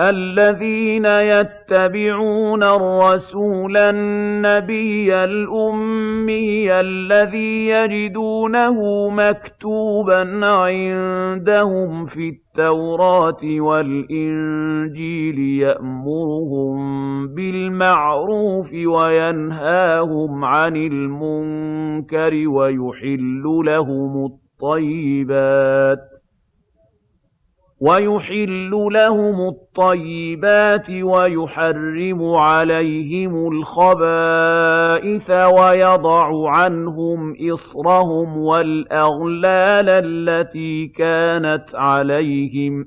الَّذِينَ يَتَّبِعُونَ الرَّسُولَ النَّبِيَّ الْأُمِّيَّ الَّذِي يَجِدُونَهُ مَكْتُوبًا عِندَهُمْ فِي التَّوْرَاةِ وَالْإِنجِيلِ يَأْمُرُهُم بِالْمَعْرُوفِ وَيَنْهَاهُمْ عَنِ الْمُنكَرِ وَيُحِلُّ لَهُمُ الطَّيِّبَاتِ وَيُحَرِّمُ عَلَيْهِمُ الْخَبَائِثَ وَيَضَعُ عَنْهُمْ إِصْرَهُمْ وَالْأَغْلَالَ الَّتِي كَانَتْ عَلَيْهِمْ ۚ